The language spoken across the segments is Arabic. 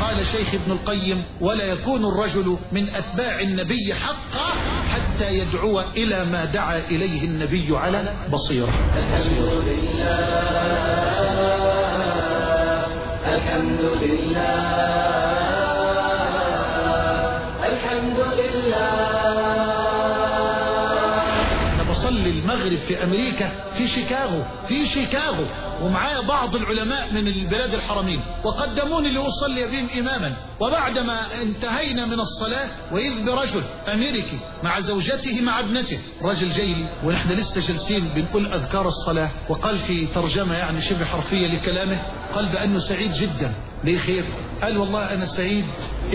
قال شيخ ابن القيم ولا يكون الرجل من أتباع النبي حقا حتى يدعو إلى ما دعا إليه النبي على بصيرة. الحمد لله. الحمد لله. الحمد لله بصلي المغرب في أمريكا في شيكاغو في شيكاغو. ومعايا بعض العلماء من البلاد الحرمين. وقدموني لأصلي بهم إماما. وبعدما انتهينا من الصلاة وإذ برجل أمريكي مع زوجته مع ابنته. رجل جاي لي ونحن لسه جالسين بنقول أذكار الصلاة. وقال في ترجمة يعني شبه حرفية لكلامه قال بأنه سعيد جدا. ليه خير؟ قال والله أنا سعيد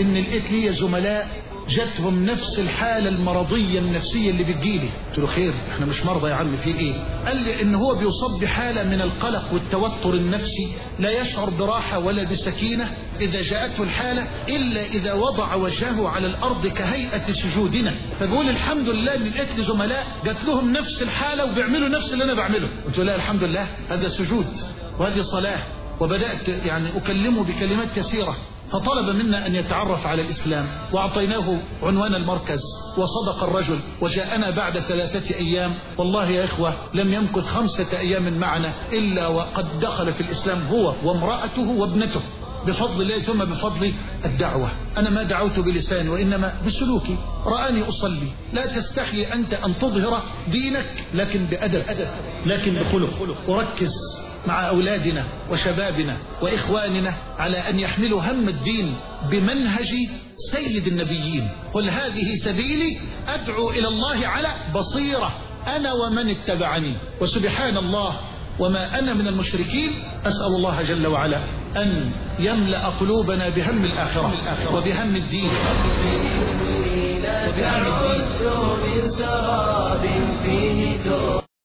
إن لقيت لي زملاء جاتهم نفس الحالة المرضية النفسية اللي بتجيلي. قلت له خير إحنا مش مرضى يا عم في إيه؟ قال لي إن هو بيصاب بحالة من القلق والتوتر النفسي لا يشعر براحة ولا بسكينة إذا جاءته الحالة إلا إذا وضع وجهه على الأرض كهيئة سجودنا. فبقول الحمد لله ان لقيت لي زملاء جات لهم نفس الحالة وبيعملوا نفس اللي أنا بعمله. قلت له لا الحمد لله هذا سجود وهذه صلاة. وبدأت يعني أكلمه بكلمات كثيرة. فطلب منا أن يتعرف على الإسلام وأعطيناه عنوان المركز وصدق الرجل وجاءنا بعد ثلاثة أيام. والله يا إخوة لم يمكث خمسة أيام معنا إلا وقد دخل في الإسلام هو وامرأته وابنته. بفضل الله ثم بفضل الدعوة. أنا ما دعوت بلساني وإنما بسلوكي. رآني أصلي. لا تستحي أنت أن تظهر دينك لكن بأدب لكن بخلق. وركز مع أولادنا وشبابنا وإخواننا على أن يحملوا هم الدين بمنهج سيد النبيين. قل هذه سبيلي أدعو إلى الله على بصيرة. أنا ومن اتبعني. وسبحان الله وما أنا من المشركين. أسأل الله جل وعلا أن يملأ قلوبنا بهم الآخرة وبهم الدين. وبهم الدين.